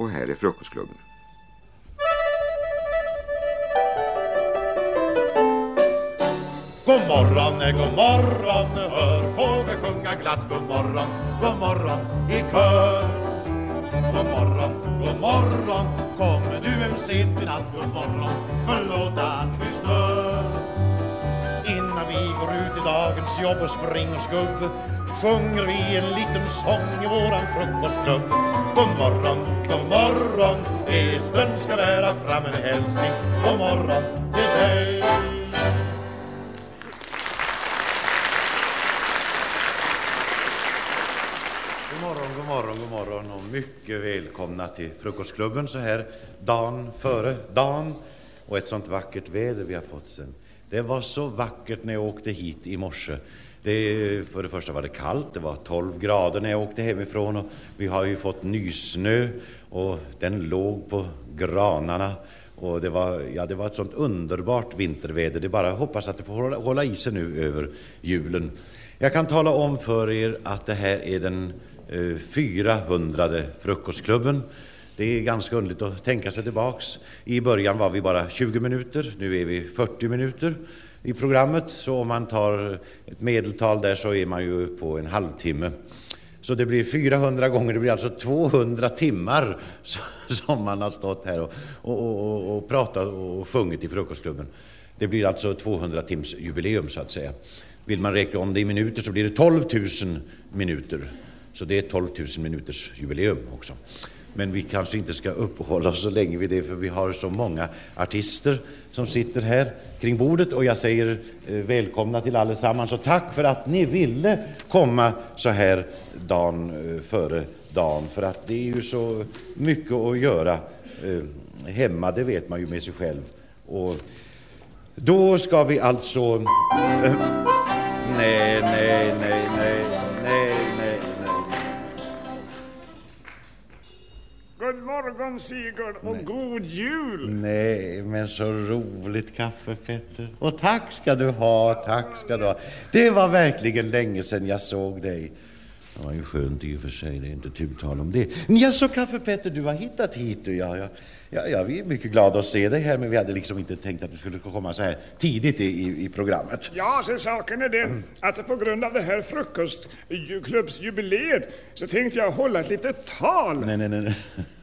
Och här är Frukostklubben. God morgon, eh, god morgon, eh, hör fåglar sjunga glatt. God morgon, god morgon i kör. God morgon, god morgon, kommer du hem sent i natt. God morgon, förlåt att vi stör vi går ut i dagens jobb och spring skubb Sjunger vi en liten sång i våran frukostklubb. God morgon, god morgon, Edvin ska bära fram en hälsning. God morgon till dig. God morgon, god morgon, god morgon och mycket välkomna till Frukostklubben så här dagen före dagen. Och ett sånt vackert väder vi har fått sen. Det var så vackert när jag åkte hit i morse. Det, för det första var det kallt, det var 12 grader när jag åkte hemifrån och vi har ju fått nysnö och den låg på granarna och det var, ja, det var ett sånt underbart vinterväder. Det är bara hoppas att det får hålla, hålla i sig nu över julen. Jag kan tala om för er att det här är den eh, 400 frukostklubben. Det är ganska underligt att tänka sig tillbaks. I början var vi bara 20 minuter, nu är vi 40 minuter i programmet. Så om man tar ett medeltal där så är man ju på en halvtimme. Så det blir 400 gånger, det blir alltså 200 timmar som man har stått här och, och, och, och pratat och sjungit i frukostklubben. Det blir alltså 200 tims jubileum så att säga. Vill man räkna om det i minuter så blir det 12 000 minuter. Så det är 12 000 minuters jubileum också. Men vi kanske inte ska uppehålla oss så länge vid det för vi har så många artister som sitter här kring bordet. Och jag säger eh, välkomna till allesammans och tack för att ni ville komma så här dagen eh, före dagen. För att det är ju så mycket att göra eh, hemma, det vet man ju med sig själv. Och då ska vi alltså... Eh, nej, nej, nej, nej, God morgon Sigurd och god jul! Nej, men så roligt kaffe, Petter. Och tack ska du ha, tack ska du ha. Det var verkligen länge sedan jag såg dig. Det var ju skönt i och för sig, det är inte tu tal om det. Men jag så kaffe Petter, du har hittat hit och ja, ja, ja, ja, vi är mycket glada att se dig här, men vi hade liksom inte tänkt att du skulle komma så här tidigt i, i, i programmet. Ja, så saken är den att på grund av det här frukostklubbsjubileet så tänkte jag hålla ett litet tal. Nej, nej, nej. nej.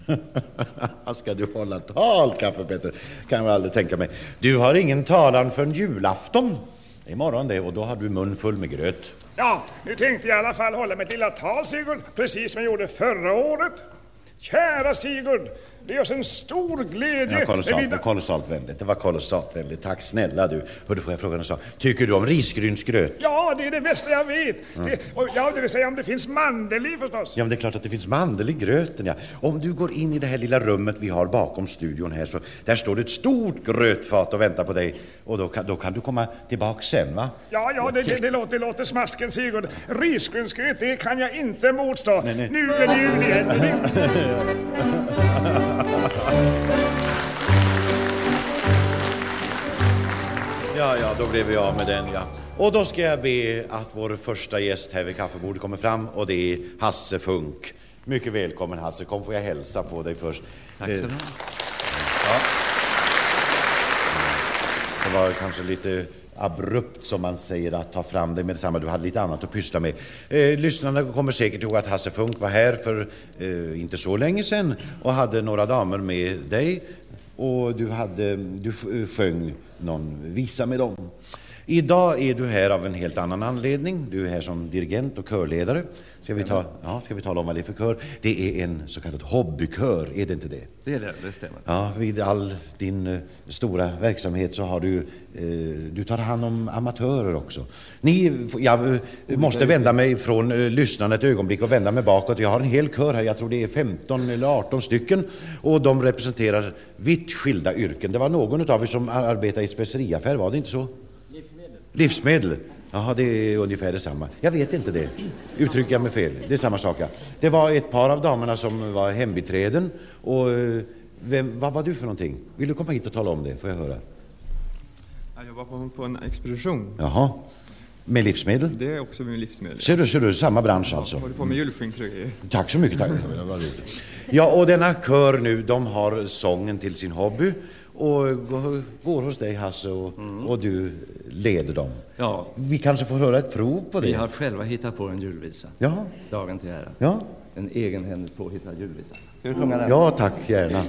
Ska du hålla tal, kaffe Petter? Kan jag aldrig tänka mig. Du har ingen talan förrän julafton. Det är imorgon det, och då har du mun full med gröt. Ja, nu tänkte jag i alla fall hålla mitt lilla tal Sigurd, precis som jag gjorde förra året. Kära Sigurd, det är oss en stor glädje. Ja, kolossalt, var kolossalt vänligt. Det var kolossalt vänligt. Tack snälla du. Hördu, får jag fråga en sak? Tycker du om risgrynsgröt? Ja, det är det bästa jag vet. Det, och, ja, det vill säga om det finns mandel i förstås. Ja, men det är klart att det finns mandel i gröten, ja. Om du går in i det här lilla rummet vi har bakom studion här, så där står det ett stort grötfat och väntar på dig. Och då kan, då kan du komma tillbaks sen, va? Ja, ja, det, det, det, låter, låter smasken Sigurd. Risgrynsgröt, det kan jag inte motstå. Nej, nej. Nu är det jul igen. Ja, ja, då blev vi av med den, ja. Och då ska jag be att vår första gäst här vid kaffebordet kommer fram och det är Hasse Funk. Mycket välkommen Hasse, kom får jag hälsa på dig först. Tack så Eh, mycket. Ja. Det var kanske lite abrupt som man säger att ta fram dig med detsamma. Du hade lite annat att pyssla med. Eh, lyssnarna kommer säkert ihåg att Hasse Funk var här för eh, inte så länge sedan och hade några damer med dig och du, hade, du sjöng någon visa med dem. Idag är du här av en helt annan anledning. Du är här som dirigent och körledare. Ska vi, ta, ja, ska vi tala om vad det är för kör? Det är en så kallad hobbykör, är det inte det? Det är det, det stämmer. Ja, vid all din eh, stora verksamhet så har du, eh, du tar hand om amatörer också. Ni, jag eh, måste vända mig från eh, lyssnarna ett ögonblick och vända mig bakåt. Jag har en hel kör här, jag tror det är 15 eller 18 stycken och de representerar vitt skilda yrken. Det var någon av er som ar- arbetade i speceriaffär, var det inte så? Livsmedel. Jaha, det är ungefär detsamma. Jag vet inte det. Uttrycker jag mig fel? Det är samma sak, ja. Det var ett par av damerna som var hembiträden. Och eh, vem, vad var du för någonting? Vill du komma hit och tala om det? Får jag höra? Jag jobbar på, på en expedition. Jaha. Med livsmedel? Det är också med livsmedel. Ser du, ser du, samma bransch alltså? Jag håller på med grejer. Tack så mycket. Tack. Ja, och denna kör nu, de har sången till sin hobby och går, hos dig Hasse och, och du leder dem. Ja, Vi kanske får höra ett prov på det? vi har själva hittat på en julvisa. Ja, Dagen till ära. ja, En egenhändigt påhittad julvisa. Ska du sjunga den? ja tack gärna.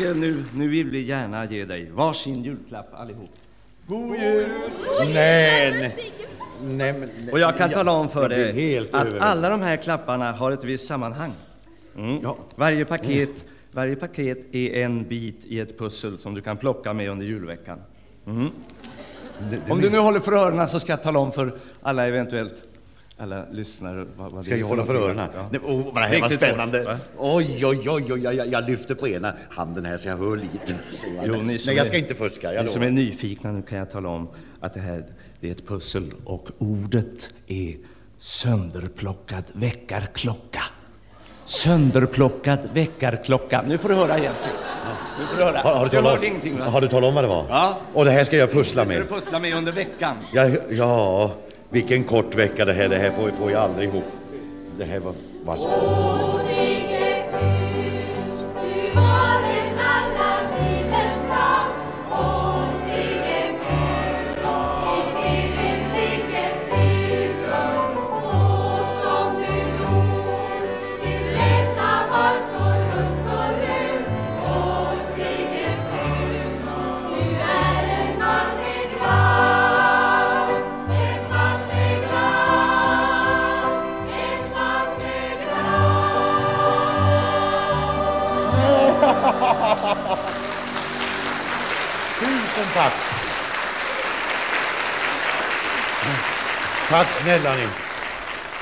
Ja, nu nu, vill vi gärna ge dig varsin julklapp allihop. God jul! Nej, nej. nej, men, nej. Och jag kan tala om för dig att alla de här klapparna har ett visst sammanhang. Mm. Ja. Varje, paket, varje paket är en bit i ett pussel som du kan plocka med under julveckan. Mm. Det- det- Om du nu håller för öronen så ska jag tala om för alla eventuellt alla lyssnare vad, vad Ska det jag hålla för öronen? Ja. Nej, oh, vad det här var spännande. va? Oj, oj, oj, oj, jag, jag lyfter på ena handen här så jag hör lite. Jo, Nej, jag är- ska inte fuska, jag Ni som är nyfikna nu kan jag tala om att det här det är ett pussel och ordet är sönderplockad väckarklocka. Sönderplockad väckarklocka. Nu får du höra igen. Nu får du höra. Har, har, du du talat hörde om, ingenting va? har du talat om vad det var? Ja. Och det här ska jag pussla ska du med? pussla med under veckan. Ja, ja, vilken kort vecka det här. Det här får, får jag aldrig ihop. Det här var... Varsågod. Tusen tack! Tack snälla ni.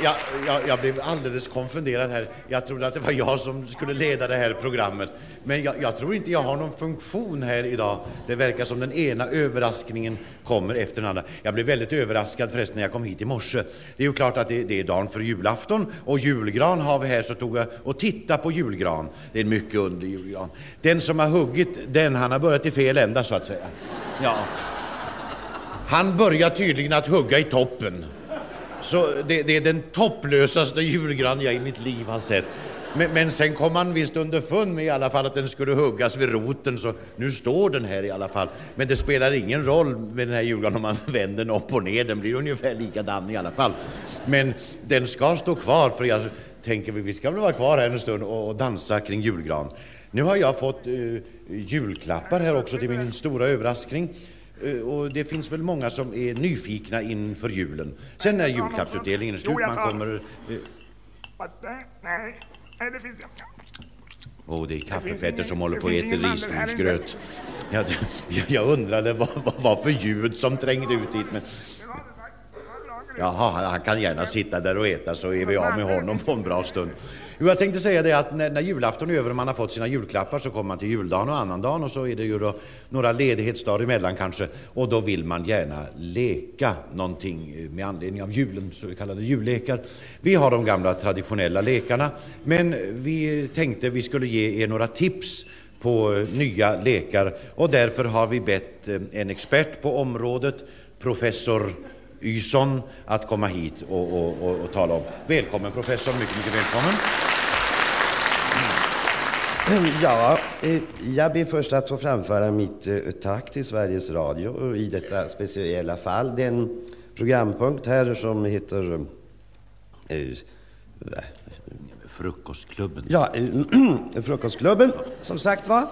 Jag, jag, jag blev alldeles konfunderad här. Jag trodde att det var jag som skulle leda det här programmet. Men jag, jag tror inte jag har någon funktion här idag. Det verkar som den ena överraskningen kommer efter den andra. Jag blev väldigt överraskad förresten när jag kom hit i morse. Det är ju klart att det, det är dagen för julafton och julgran har vi här så tog jag och tittade på julgran. Det är en mycket underlig julgran. Den som har huggit den, han har börjat i fel ända så att säga. Ja. Han börjar tydligen att hugga i toppen. Så det, det är den topplösaste julgran jag i mitt liv har sett. Men, men sen kom han visst underfund med i alla fall att den skulle huggas vid roten, så nu står den här i alla fall. Men det spelar ingen roll med den här julgranen om man vänder den upp och ner, den blir ungefär likadan i alla fall. Men den ska stå kvar, för jag tänker vi ska väl vara kvar här en stund och, och dansa kring julgran. Nu har jag fått eh, julklappar här också till min stora överraskning. Eh, Och det finns väl många som är nyfikna inför julen. Sen när julklappsutdelningen är slut, man kommer... eh, nej, det finns Åh, det är ingen- som håller på att äta risgrynsgröt. Jag- jag undrade vad vad var för ljud som trängde ut hit. Men... Jaha, han kan gärna sitta där och äta så är vi av med honom på en bra stund. Jo, jag tänkte säga det att när, när julafton är över och man har fått sina julklappar så kommer man till juldagen och annandagen och så är det ju då några ledighetsdagar emellan kanske och då vill man gärna leka någonting med anledning av julen, så kallade jullekar. Vi har de gamla traditionella lekarna men vi tänkte vi skulle ge er några tips på nya lekar och därför har vi bett eh, en expert på området, professor Yson, att komma hit och, och, och, och tala om. Välkommen professor, mycket, mycket välkommen. Ja, eh, jag ber först att få framföra mitt eh, tack till Sveriges Radio i detta speciella fall den programpunkt här som heter eh, Frukostklubben. Ja, Frukostklubben, som sagt var.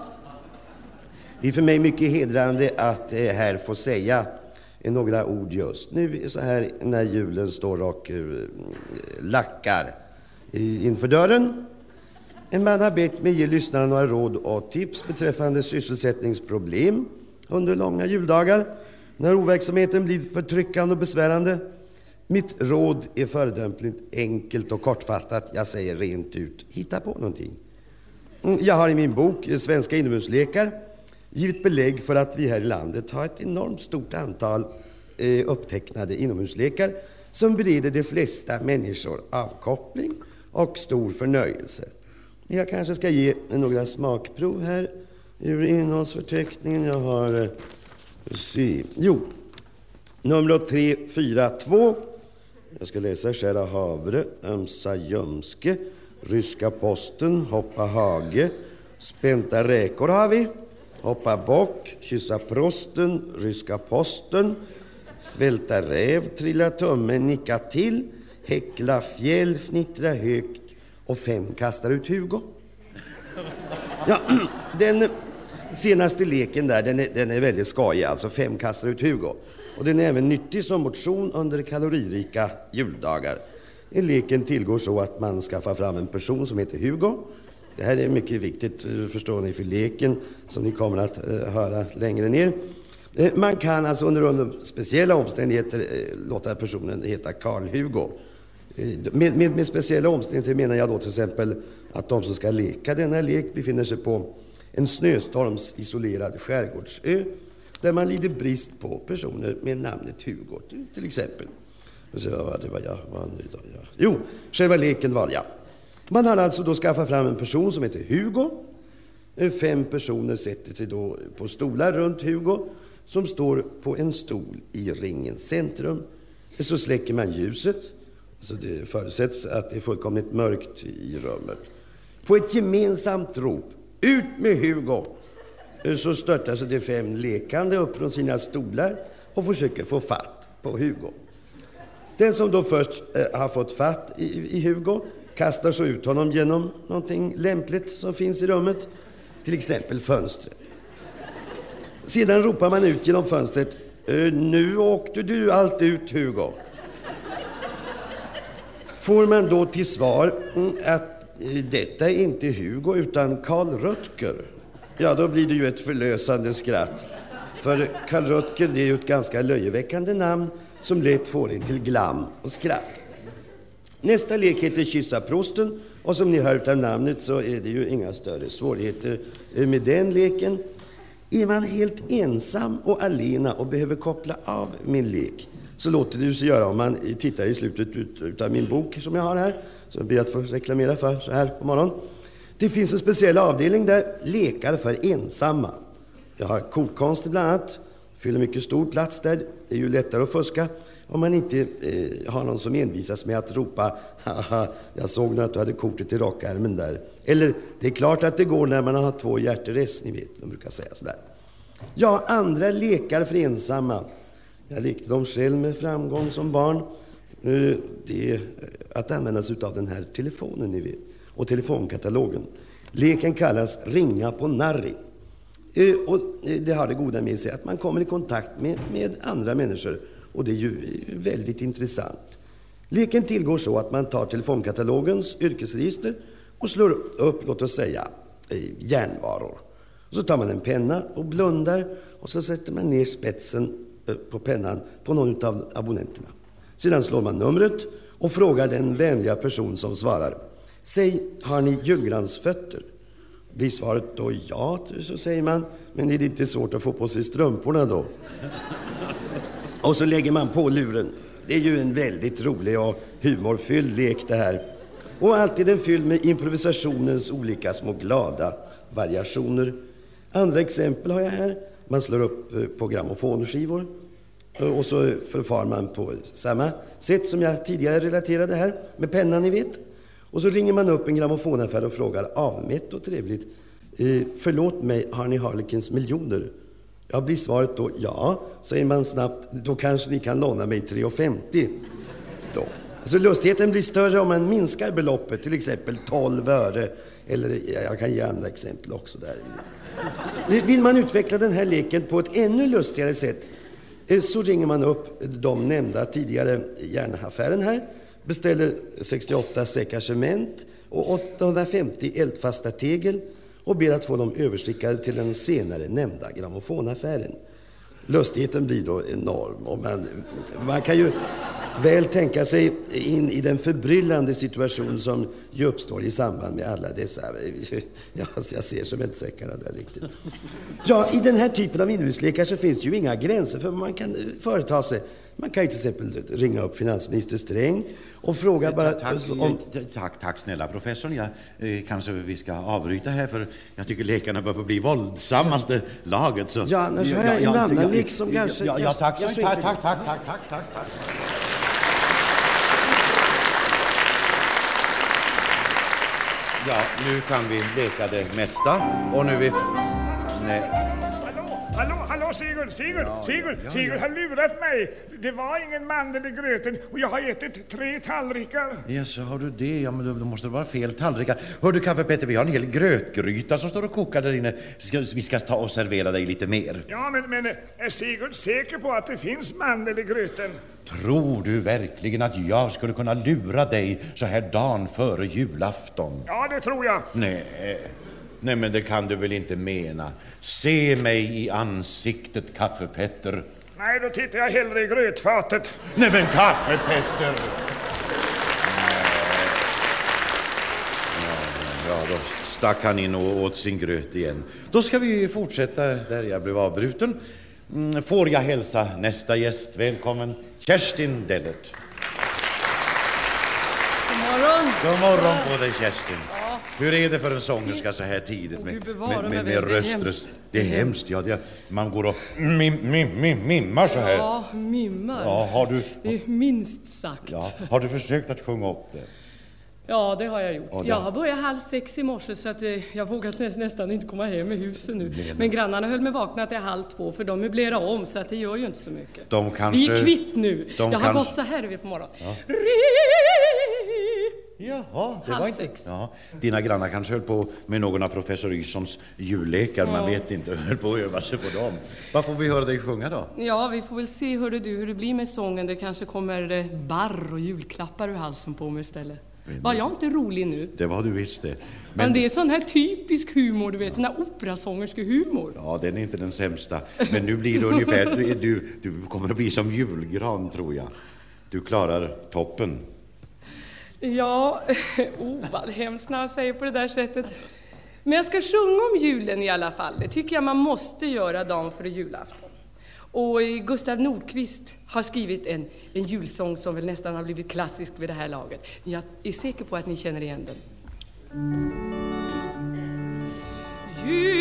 Det är för mig mycket hedrande att här få säga några ord just nu, så här när julen står och lackar inför dörren. En Man har bett mig ge lyssnarna några råd och tips beträffande sysselsättningsproblem under långa juldagar, när overksamheten blir förtryckande och besvärande. Mitt råd är föredömligt enkelt och kortfattat. Jag säger rent ut, hitta på någonting. Mm, jag har i min bok eh, Svenska inomhuslekar givit belägg för att vi här i landet har ett enormt stort antal eh, upptecknade inomhuslekar som bereder de flesta människor avkoppling och stor förnöjelse. Jag kanske ska ge några smakprov här ur innehållsförteckningen. Jag har... Eh, se. Jo, nummer 342. Jag ska läsa Skära havre, ömsa ljumske, ryska posten, hoppa hage, spänta räkor har vi, hoppa bock, kyssa prosten, ryska posten, svälta räv, trilla tumme, nicka till, häckla fjäll, fnittra högt och fem kastar ut Hugo. Ja, den senaste leken där, den är, den är väldigt skajig alltså fem kastar ut Hugo. Och den är även nyttig som motion under kaloririka juldagar. I Leken tillgår så att man skaffar fram en person som heter Hugo. Det här är mycket viktigt, eh, förstår ni, för leken som ni kommer att eh, höra längre ner. Eh, man kan alltså under, under speciella omständigheter eh, låta personen heta Karl-Hugo. Med, med, med speciella omständigheter menar jag då till exempel att de som ska leka denna lek befinner sig på en snöstormsisolerad skärgårdsö där man lider brist på personer med namnet Hugo, till- exempel. Så var det var jag? Ja. Jo, själva leken var jag. Man har alltså då skaffat fram en person som heter Hugo. Eh, fem personer sätter sig då på stolar runt Hugo som står på en stol i ringens centrum. Eh, så släcker man ljuset, så det förutsätts att det är fullkomligt mörkt i rummet. På ett gemensamt rop, ut med Hugo! Så störtar sig de fem lekande upp från sina stolar och försöker få fatt på Hugo. Den som då först eh, har fått fatt i, i Hugo kastar så ut honom genom någonting lämpligt som finns i rummet, till exempel fönstret. Sedan ropar man ut genom fönstret. Eh, nu åkte du allt ut, Hugo. Får man då till svar mm, att eh, detta är inte Hugo utan Karl Rutger. Ja, då blir det ju ett förlösande skratt. För Karl Rutger det är ju ett ganska löjeväckande namn som lätt får en till glam och skratt. Nästa lek heter Kyssa prosten och som ni hör av namnet så är det ju inga större svårigheter eh, med den leken. Är man helt ensam och alena och behöver koppla av min lek så låter det ju sig göra om man tittar i slutet ut, av min bok som jag har här, som jag ber att få reklamera för så här på morgonen. Det finns en speciell avdelning där, lekar för ensamma. Jag har kokkonster bland annat, fyller mycket stor plats där. Det är ju lättare att fuska om man inte eh, har någon som envisas med att ropa ”haha, jag såg nu att du hade kortet i rockärmen där”. Eller ”det är klart att det går när man har två hjärterest”, ni vet, de brukar säga sådär. Ja, andra lekar för ensamma. Jag lekte dem själv med framgång som barn. Det är eh, att använda sig av den här telefonen, ni vet, och telefonkatalogen. Leken kallas ringa på Narri. Eh, och eh, det har det goda med sig att man kommer i kontakt med, med andra människor. Och det är ju väldigt intressant. Leken tillgår så att man tar telefonkatalogens yrkesregister och slår upp, låt oss säga, järnvaror. Så tar man en penna och blundar och så sätter man ner spetsen Eh, på pennan på någon av abonnenterna. Sedan slår man numret och frågar den vänliga person som svarar. Säg, har ni julgransfötter? Blir svaret då ja, så säger man. Men är det inte svårt att få på sig strumporna då? Och så lägger man på luren. Det är ju en väldigt rolig och humorfylld lek det här. Och alltid den fylld med improvisationens olika små glada variationer. Andra exempel har jag här. Man slår upp eh, på grammofonskivor. Eh, och så förfar man på samma sätt som jag tidigare relaterade här, med pennan ni vet. Och så ringer man upp en grammofonaffär och frågar avmätt och trevligt. Eh, förlåt mig, har ni Harlequins miljoner? Ja, blir svaret då ja, säger man snabbt, då kanske ni kan låna mig 3,50. Då. Alltså lustigheten blir större om man minskar beloppet, till exempel 12 öre. Eller ja, jag kan ge andra exempel också där. Vill man utveckla den här leken på ett ännu lustigare sätt Eh, så ringer man upp de nämnda tidigare järnaffären här, beställer 68 säckar cement och 850 eldfasta tegel och ber att få dem överskickade till den senare nämnda grammofonaffären. Lustigheten blir då enorm och man, man kan ju väl tänka sig in i den förbryllande situation som ju uppstår i samband med alla dessa, ja, alltså, jag ser cementsäckarna där riktigt. Ja, i den här typen av inomhuslekar så finns ju inga gränser för vad man kan eh, företa sig. Man kan ju till exempel ringa upp finansminister Sträng och fråga bara Tack, om... tack, tack snälla professorn. Jag, eh, kanske vi ska avbryta här för jag tycker lekarna börjar bli våldsammaste laget. Så. Ja, annars har jag en annan lek som kanske- Ja, ja, tack, tack, tack, tack, tack, tack, tack, tack. Ja, nu kan vi leka det mesta och nu vi... Nej. Hallå, hallå, Sigurd, Sigurd, Sigurd, Sigurd har lurat mig. Det var ingen mandel i gröten och jag har ätit tre tallrikar. Ja, så har du det. Ja, men då måste det vara fel tallrikar. Hör du, Kaffe Petter, vi har en hel grötgryta som står och kokar där inne. Ska, vi ska ta och servera dig lite mer. Ja, men, men är Sigurd säker på att det finns mandel i gröten? Tror du verkligen att jag skulle kunna lura dig så här dagen före julafton? Ja, det tror jag. Nej, nej men det kan du väl inte mena. Se mig i ansiktet, Kaffe-Petter. Nej, då tittar jag hellre i grötfatet. Nej men Kaffe-Petter! Ja, då stack han in och åt sin gröt igen. Då ska vi fortsätta där jag blev avbruten. Mm, Får jag hälsa nästa gäst välkommen, Kerstin Dellert. God morgon! God morgon på dig Kerstin. Hur är det för en sångerska så här tidigt med, med, med, med det är röst, hemskt. röst? Det är hemskt, ja. Det, man går och mim, mim, mim, mimmar så här. Ja, mimmar. Ja, har du, Det är minst sagt. ja, har du försökt att sjunga upp det? Ja, det har jag gjort. Ja, det- Jag har börjat halv sex i morse så att eh, jag vågar nä- nästan inte komma hem i huset nu. Men grannarna höll mig vakna till halv två för de möblerar om så att det gör ju inte så mycket. De kanske... Vi är kvitt nu. de jag har kanske- gått så här vid på morgonen. Jaha, det Halv var inte... sex. Ja, dina grannar kanske höll på med någon av professor Ysons jullekar, man Ja. vet inte, höll på att öva sig på dem. Vad får vi höra dig sjunga då? Ja, vi får väl se hörde du, hur det blir med sången. Det kanske kommer eh, barr och julklappar ur halsen på mig istället. Var jag inte rolig nu? Det var du visst det. Men, Men, det är sån här typisk humor, du vet, sån här operasångerske-humor. Ja, den är inte den sämsta. Men nu blir det ungefär... Du, du kommer att bli som julgran, tror jag. Du klarar toppen. Ja, oh vad hemskt när han säger på det där sättet. Men jag ska sjunga om julen i alla fall. Det tycker jag man måste göra dagen före julafton. Och Gustav Nordqvist har skrivit en, en julsång som väl nästan har blivit klassisk vid det här laget. Jag är säker på att ni känner igen den. Jul,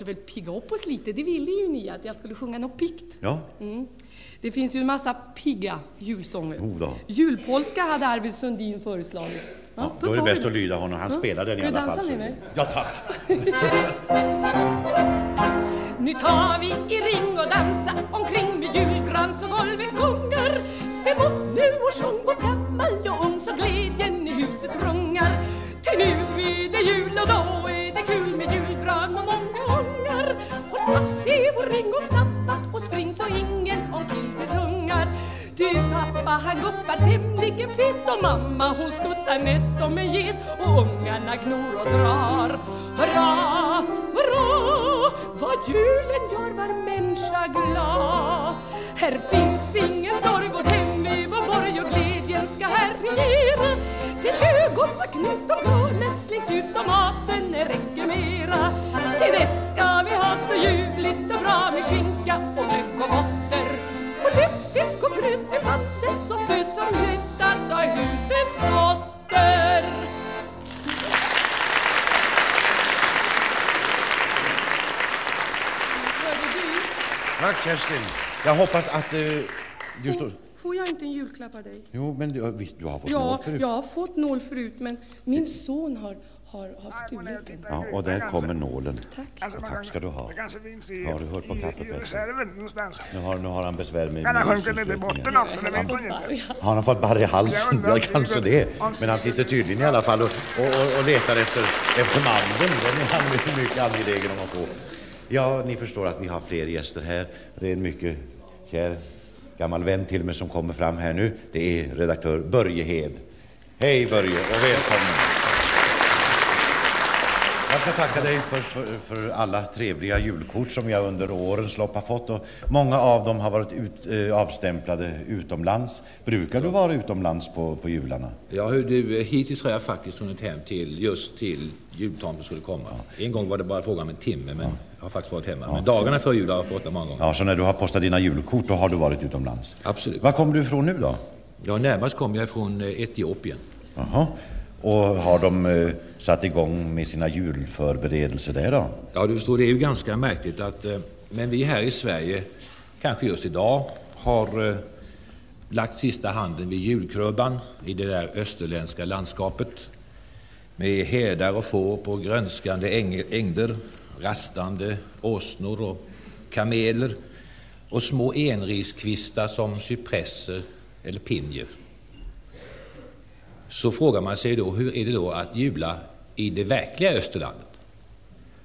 måste väl pigga upp oss lite. Det ville ju ni att jag skulle sjunga något piggt. Ja, Mm. Det finns ju en massa pigga julsånger. Oh. Julpolska hade Arvid Sundin föreslagit. ja, då är det bäst att lyda honom. Han Ja. spelar den i du alla fall. dansa så- med mig? Ja, tack. Nu tar vi i ring och dansa omkring med julgrans och golvet gungar. Stäm upp nu och sjung både gammal pappa han guppar tämligen fett och mamma hon skuttar nätt som en get och ungarna gnor och drar. Hurra, hurra, vad julen gör var människa glad. Här finns ingen sorg, vårt hem är vår borg och glädjen ska här regera. Till tjugot och knut och garnet slängs ut och maten räcker mera. Till det ska vi ha så ljuvligt och bra med skinka och glögg och gotter. Lättfisk och gröt med vatten så söt som hjärtat sa husets dotter. Hörde du? Tack Kerstin. Jag hoppas att eh, du står... Får jag inte en julklapp av dig? Jo, men du, visst, du har fått nål Ja, förut. jag har fått nål förut, men min son har, har, har stulit den. Ja, och där kommer nålen. Tack. Man tack ska du ha. Har du hört på någonstans. Nu har, nu har han besvär med Kan ha med sjunkit lite i botten också, det vet man ju inte. Har han fått barr i halsen? Ja, kanske det. Men han sitter tydligen i alla fall och, och, och, och letar efter, efter mandeln. Den är han mycket, mycket angelägen om att få. Ja, ni förstår att vi har fler gäster här. Det är en mycket kär gammal vän till mig som kommer fram här nu. Det är redaktör Börje Hed. Hej Börje och välkommen. Jag ska tacka dig för, för, för alla trevliga julkort som jag under årens lopp har fått. Och många av dem har varit ut, eh, avstämplade utomlands. Brukar du vara utomlands på, på jularna? Ja, du, hittills har jag faktiskt hunnit hem till just till jultomten skulle komma. En gång var det bara fråga om en timme, men jag har faktiskt varit hemma. Men dagarna före jul har jag varit många gånger. Ja, så när du har postat dina julkort då har du varit utomlands? Absolut. Var kommer du ifrån nu då? Ja, närmast kom jag från eh, Etiopien. Jaha. Och har de eh, satt igång med sina julförberedelser där då? Ja, du förstår, det är ju ganska märkligt att eh, men vi här i Sverige, kanske just idag, har eh, lagt sista handen vid julkrubban i det där österländska landskapet med herdar och får på grönskande äng ängder, rastande åsnor och kameler och små enriskvistar som cypresser eller pinjer. Så frågar man sig då, hur är det då att jula i det verkliga Österlandet?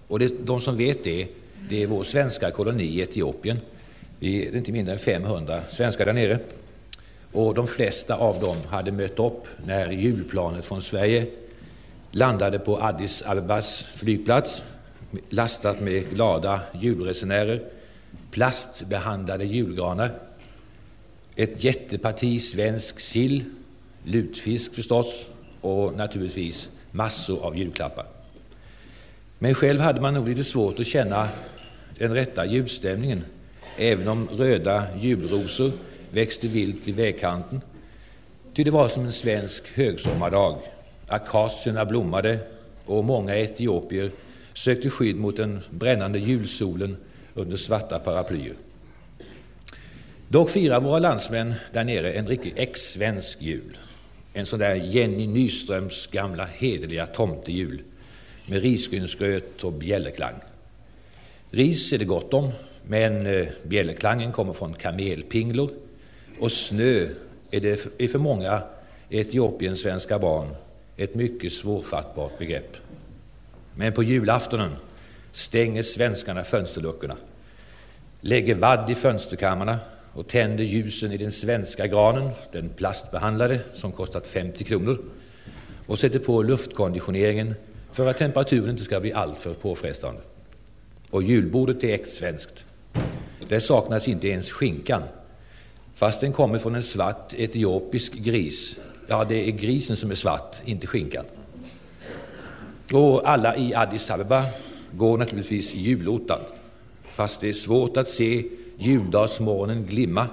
Och det, de som vet det, det är vår svenska koloni i Etiopien. Vi är inte mindre än 500 svenskar där nere. Och de flesta av dem hade mött upp när julplanet från Sverige landade på Addis Abebas flygplats lastat med glada julresenärer, plastbehandlade julgranar, ett jätteparti svensk sill, lutfisk förstås och naturligtvis massor av julklappar. Men själv hade man nog lite svårt att känna den rätta julstämningen, även om röda julrosor växte vilt i vägkanten. Ty det var som en svensk högsommardag. Akacierna blommade och många etiopier sökte skydd mot den brännande julsolen under svarta paraplyer. Dock firar våra landsmän där nere en riktig ex-svensk jul. En sån där Jenny Nyströms gamla hederliga tomtejul med risgrynsgröt och bjällerklang. Ris är det gott om, men eh, bjällerklangen kommer från kamelpinglor och snö är, det, är för många Etiopiens-svenska barn ett mycket svårfattbart begrepp. Men på julaftonen stänger svenskarna fönsterluckorna, lägger vadd i fönsterkammarna och tänder ljusen i den svenska granen, den plastbehandlade som kostat 50 kronor, och sätter på luftkonditioneringen för att temperaturen inte ska bli alltför påfrestande. Och julbordet är ex-svenskt. Där saknas inte ens skinkan, fast den kommer från en svart etiopisk gris. Ja, det är grisen som är svart, inte skinkan. Och alla i Addis Abeba går naturligtvis i julottan, fast det är svårt att se juldagsmorgonen glimma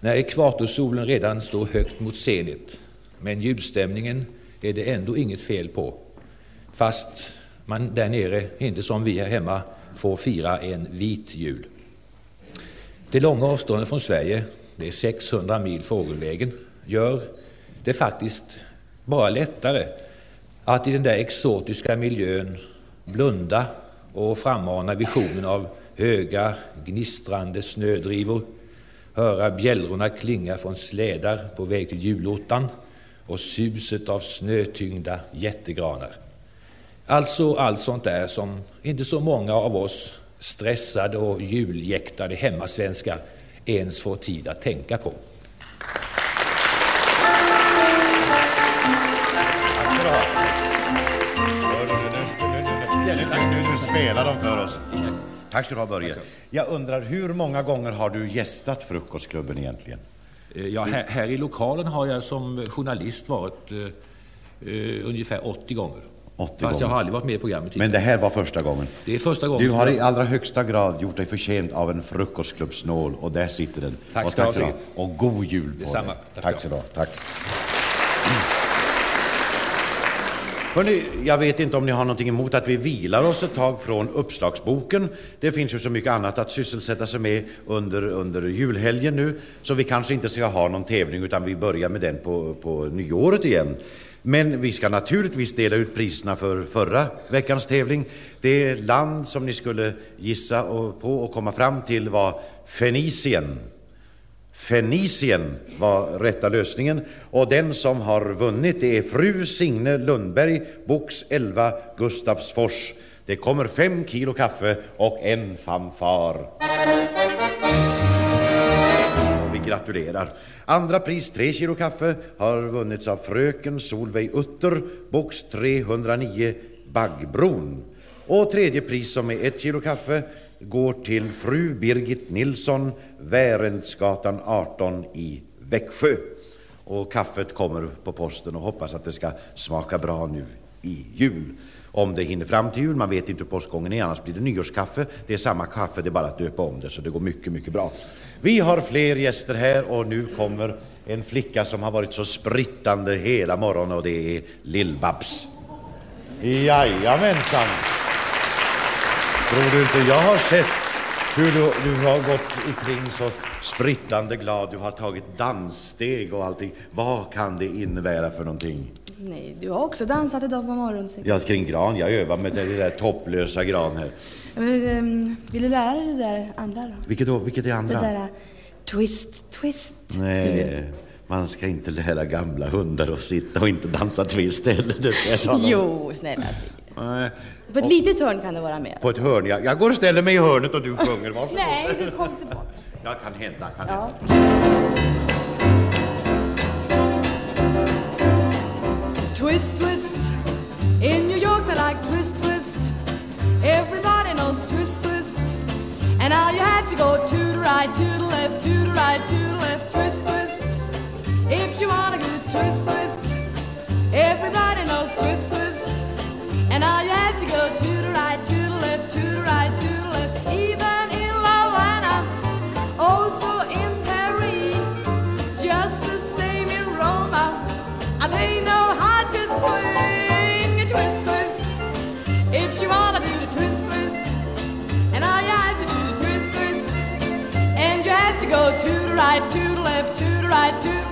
när ekvatorsolen redan står högt mot zenit. Men julstämningen är det ändå inget fel på, fast man där nere, inte som vi här hemma, får fira en vit jul. Det långa avståndet från Sverige, det är 600 mil fågelvägen, gör det faktiskt bara lättare att i den där exotiska miljön blunda och frammana visionen av höga, gnistrande snödrivor, höra bjällrorna klinga från slädar på väg till julottan och suset av snötyngda jättegranar. Alltså allt sånt där som inte så många av oss stressade och juljäktade hemmasvenskar ens får tid att tänka på. Tack ska du ha. Nu spelar de för oss. Tack ska du ha, Börje. Jag undrar, hur många gånger har du gästat Frukostklubben egentligen? Eh, Ja, här, här i lokalen har jag som journalist varit eh, eh, ungefär 80 gånger. 80 Fast jag gånger. har aldrig varit med i programmet tidigare. Men det här var första gången. Det är första gången Du har jag- i allra högsta grad gjort dig förtjänt av en frukostklubbsnål och där sitter den. Tack ska du ha. Och god jul på Detsamma. dig. Tack Tack ska du ha. Tack. Hörrni, jag vet inte om ni har någonting emot att vi vilar oss ett tag från uppslagsboken. Det finns ju så mycket annat att sysselsätta sig med under, under julhelgen nu, så vi kanske inte ska ha någon tävling utan vi börjar med den på, på nyåret igen. Men vi ska naturligtvis dela ut priserna för förra veckans tävling. Det land som ni skulle gissa på och komma fram till var Fenicien. Fenicien var rätta lösningen och den som har vunnit är fru Signe Lundberg, box 11, Gustavsfors. Det kommer fem kilo kaffe och en fanfar. Och vi gratulerar. Andra pris, 3 kilo kaffe, har vunnits av fröken Solveig Utter, box 309, Baggbron. Och tredje pris som är ett kilo kaffe går till fru Birgit Nilsson, Värendsgatan 18 i Växjö. Och kaffet kommer på posten och hoppas att det ska smaka bra nu i jul. Om det hinner fram till jul, man vet inte hur postgången är, annars blir det nyårskaffe. Det är samma kaffe, det är bara att döpa om det, så det går mycket, mycket bra. Vi har fler gäster här och nu kommer en flicka som har varit så sprittande hela morgonen och det är Lill-Babs. Jajamensan! Tror du inte jag har sett hur du, du har gått ikring så sprittande glad, du har tagit danssteg och allting. Vad kan det innebära för någonting? Nej, du har också dansat idag på morgonen. Ja, kring gran, jag övar med det där topplösa gran här. Men, ehm, vill du lära dig det där andra då? Vilket då? Vilket är Det andra? där eh, twist, twist. Nej, man ska inte lära gamla hundar att sitta och inte dansa twist heller. Det ska jag tala om. Jo, snälla. Nej, På ett litet hörn kan du vara med. På ett hörn, jag, jag går och ställer mig i hörnet och du sjunger. Varsågod. Nej, du kom tillbaka. Ja, kan hända, kan Ja. hända. Twist, twist. In New York, they like twist, twist. Everybody knows twist, twist. And now you have to go to the right, to the left, to the right, to the left, twist, twist. If you wanna do twist, twist. Everybody knows twist, twist. And you have to go to the right, to the left, to the right, to the left. Even in La Habana, also in Paris. Just the same in Roma. I may know how to swing a twist, twist. If you wanna do the twist, twist, and all you have to do the twist, twist, and you have to go to the right, to the left, to the right, to the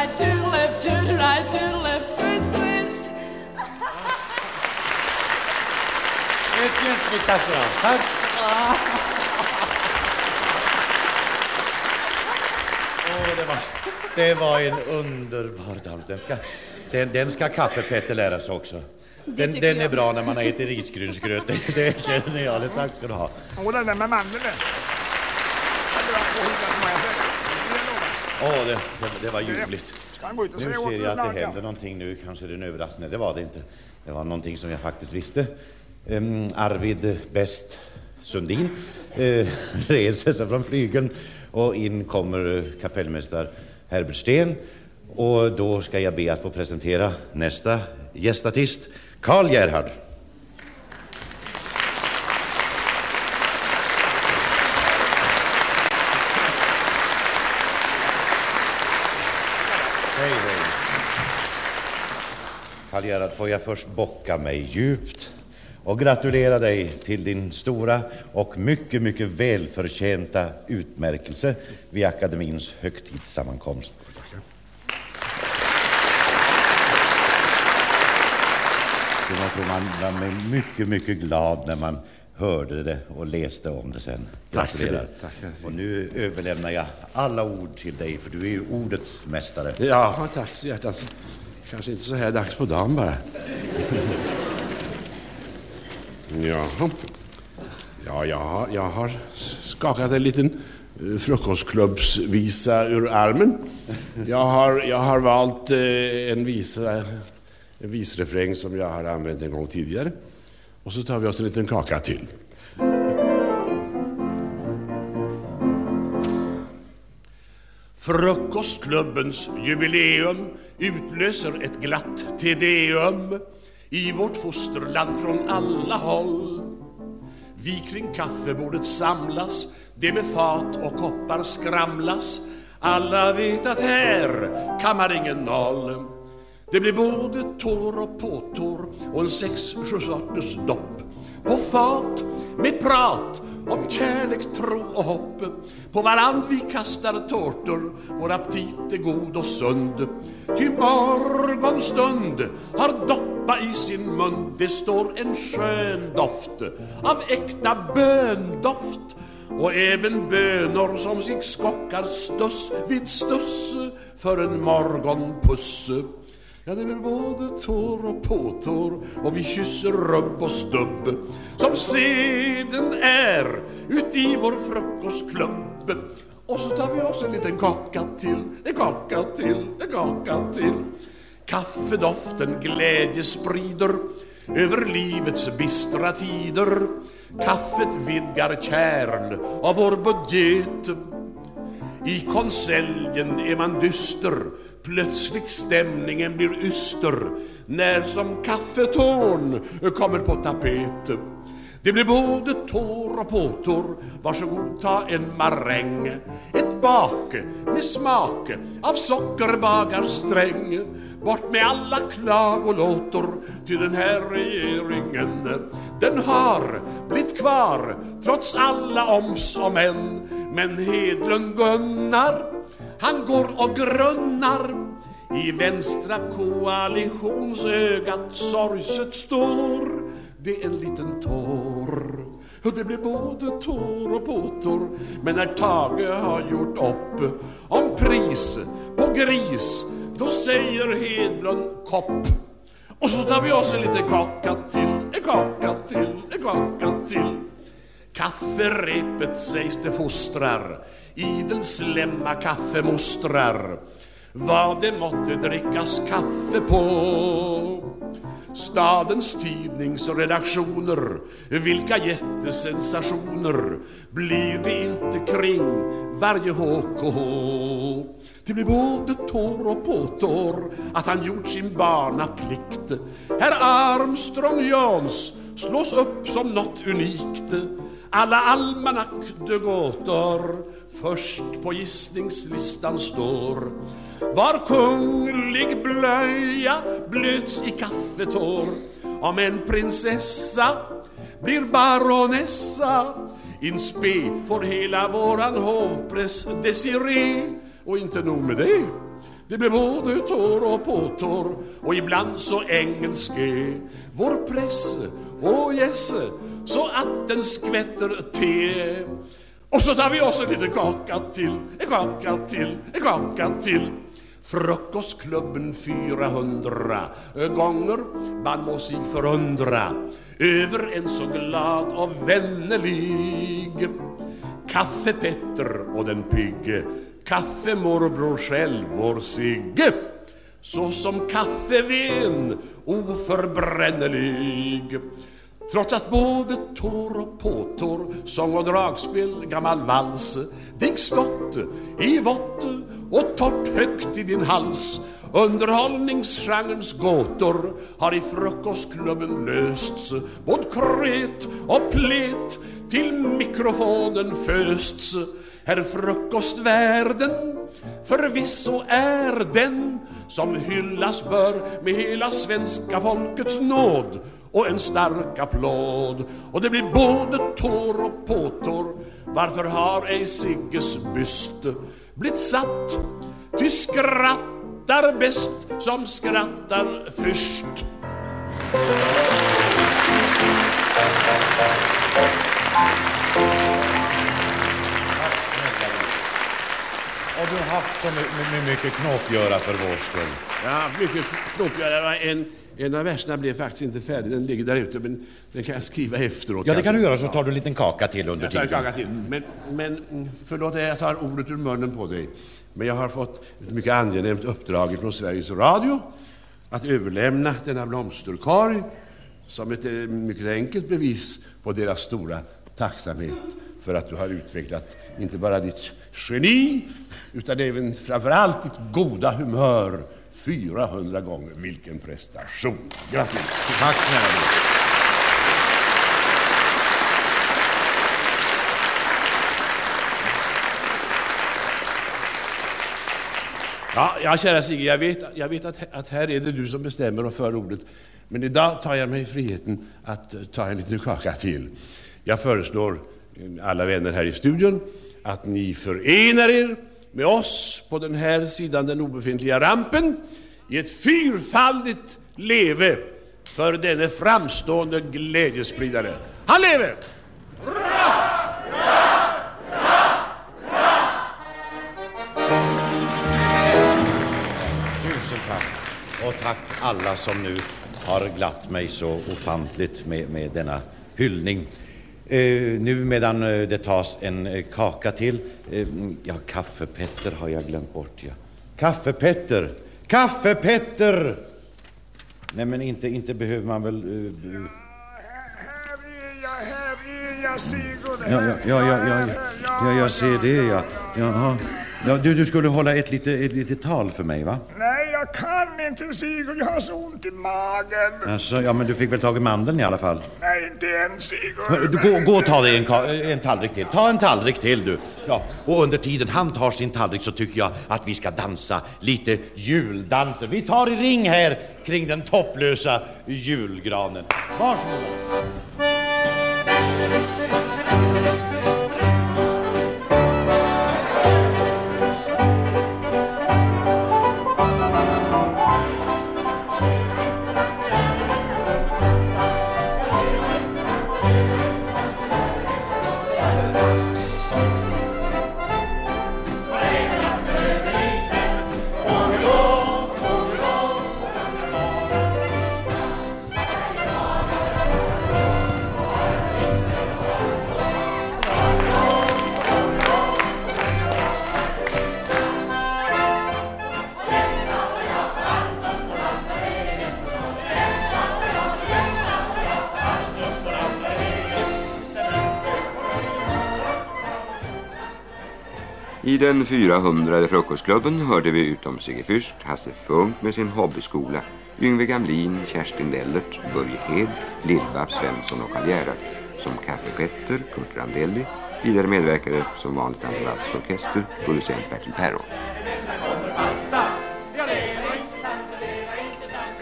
right, to left, to right, to left, twist, twist. Ett hjärtligt tack för allt. Tack. Åh, det, var, det var en underbar dans. Den ska, den, den ska kaffepetter lära sig också. Den, den är jag. bra när man har ätit risgrynsgröt. Det, det känner jag. Tack ska du ha. Och den där med mandeln. Jag drar på huvudet på mig sen. Åh, det, det, det var ljuvligt. Nu ser jag att det händer någonting nu. Kanske det är en överraskning. Det var det inte. Det var någonting som jag faktiskt visste. Um, Arvid Best Sundin uh, reser sig från flygeln och in kommer eh, kapellmästare Herbert Sten. Och då ska jag be att få presentera nästa gästartist, Karl Gerhard. Hej, hej. Karl Gerhard, får jag först bocka mig djupt och gratulera dig till din stora och mycket, mycket välförtjänta utmärkelse vid Akademins högtidssammankomst. Jag tror man var mycket, mycket glad när man hörde det och läste om det sen. Tack för det. Tack, ser. Och nu överlämnar jag alla ord till dig, för du är ju ordets mästare. Ja, tack så hjärtans. Kanske inte så här dags på dagen bara. Jaha. Ja, jag har, jag har skakat en liten eh, frukostklubbsvisa ur armen. Jag har, jag har valt eh, en visa, en visrefräng som jag har använt en gång tidigare. Och så tar vi oss en liten kaka till. Frukostklubbens jubileum utlöser ett glatt tedeum i vårt fosterland från alla håll. Vi kring kaffebordet samlas, det med fat och koppar skramlas. Alla vet att här kammar ingen noll. Det blir både tår och påtår och en sex, sju sorters dopp. På fat med prat om kärlek, tro och hopp. På varann vi kastar tårtor, vår aptit är god och sund. Ty morgonstund har doppa i sin mun. Det står en skön doft av äkta böndoft. Och även bönor som sig skockar stuss vid stuss för en morgonpuss. Ja, det blir både tår och påtår och vi kysser rubb och stubb som seden är ut i vår frukostklubb. Och så tar vi oss en liten kaka till, en kaka till, en kaka till. Kaffedoften glädje sprider över livets bistra tider. Kaffet vidgar kärl av vår budget. I konseljen är man dyster Plötsligt stämningen blir yster När som kaffetårn kommer på tapet Det blir både tår och påtår. Varsågod ta en maräng. Ett bak med smak av sockerbagarsträng Bort med alla klagolåtor Ty den här regeringen. Den har blivit kvar Trots alla oms och men. Men Hedlund Gunnar han går och grunnar i vänstra koalitionsögat sorgset står. Det en liten tår. Och det blir både tår och påtår. Men när Tage har gjort upp om pris på gris Då säger Hedlund kopp. Och så tar vi oss en liten kaka till, en kaka till, en kaka till. Kafferepet sägs det fostrar idel slemma kaffemostrar vad det måtte drickas kaffe på. Stadens tidningsredaktioner, vilka jättesensationer blir det inte kring varje HK. Det blir både tår och påtår att han gjort sin barnaplikt. Herr Armstrong Jones slås upp som något unikt. Alla almanack de gåtor först på gissningslistan står. Var kunglig blöja blöts i kaffetår om en prinsessa blir baronessa in spe får hela våran hovpress Desiree och inte nog med det det blir både tår och påtår och ibland så engelsk vår press, åh jesse, så att den skvätter te. Och så tar vi oss en liten kaka till, en kaka till, en kaka till. Frukostklubben 400 gånger man må sig förundra över en så glad och vännerlig Kaffe-Petter och den pigge Kaffemorbror själv, vår Sigge. Såsom kaffevin oförbrännerlig Trots att både tår och påtår, sång och dragspel, gammal vals Diggskott i vått och torrt högt i din hals. Underhållningsgenrens gåtor har i frukostklubben lösts. Både kret och plet till mikrofonen fösts. Herr Frukostvärden, förvisso är den som hyllas bör med hela svenska folkets nåd och en stark applåd. Och det blir både tår och påtår. Varför har ej Sigges byst blivit satt? Ty skrattar bäst som skrattar först Thank you. Har haft så my- my- mycket knåpgöra för vår skull. Ja, mycket knopigare. En, en av verserna blev faktiskt inte färdig. Den ligger där ute, men den kan jag skriva efteråt. Ja, det kan du göra, så tar du en liten kaka till under Jag tar en tiden. kaka till. Men, men förlåt att jag tar ordet ur munnen på dig. Men jag har fått ett mycket angenämt uppdrag från Sveriges Radio att överlämna denna blomsterkorg som ett eh, mycket enkelt bevis på deras stora tacksamhet för att du har utvecklat inte bara ditt geni utan även framförallt ditt goda humör 400 gånger. Vilken prestation! Grattis! Tack snälla. Ja, ja kära Sigge, jag vet, jag vet att, att här är det du som bestämmer och för ordet. Men idag tar jag mig friheten att ta en liten kaka till. Jag föreslår eh, alla vänner här i studion att ni förenar er med oss på den här sidan den obefintliga rampen i ett fyrfaldigt leve för denne framstående glädjespridare. Han lever! Tusen tack. Och tack alla som nu har glatt mig så ofantligt med, med denna hyllning. Eh, nu medan eh, det tas en eh, kaka till. Eh, ja, kaffepetter har jag glömt bort. Ja. Kaffepetter! Kaffepetter! Nej, men inte, inte behöver man väl... b- Här är jag, Sigurd. Ja, ja, ja, ja, ja, ja, ja, jag ser det, ja. Jaha. Ja, du, du skulle hålla ett litet ett lite tal för mig, va? Nej, jag kan inte Sigurd, jag har så ont i magen. Alltså, ja, men du fick väl tag i mandeln i alla fall? Nej, inte än Sigurd. Hör, Du, gå, gå och ta dig en, en tallrik till. Ta en tallrik till du. Ja, och under tiden han tar sin tallrik så tycker jag att vi ska dansa lite juldanser. Vi tar i ring här kring den topplösa julgranen. Varsågoda. Den 400 frukostklubben hörde vi utom Sigge Fürst, Hasse Funk med sin hobbyskola, Yngve Gamlin, Kerstin Dellert, Börje Hed, Lill-Babs Svensson och Karl Gerhard. Som kaffepetter, Kurt Randelli. Vidare medverkade som vanligt Antalalsk orkester, producent Bertil Perro.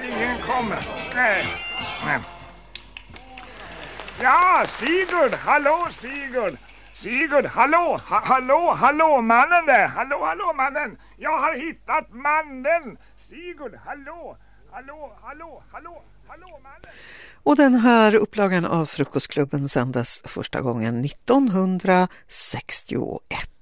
Ingen kommer. Nej. Nej. Ja, Sigurd! Hallå, Sigurd! Sigurd, hallå! Ha, hallå, hallå, mannen där! Hallå, hallå, mannen! Jag har hittat mannen! Sigurd, hallå! Hallå, hallå, hallå, hallå, mannen! Och den här upplagan av Frukostklubben sändes första gången 1961.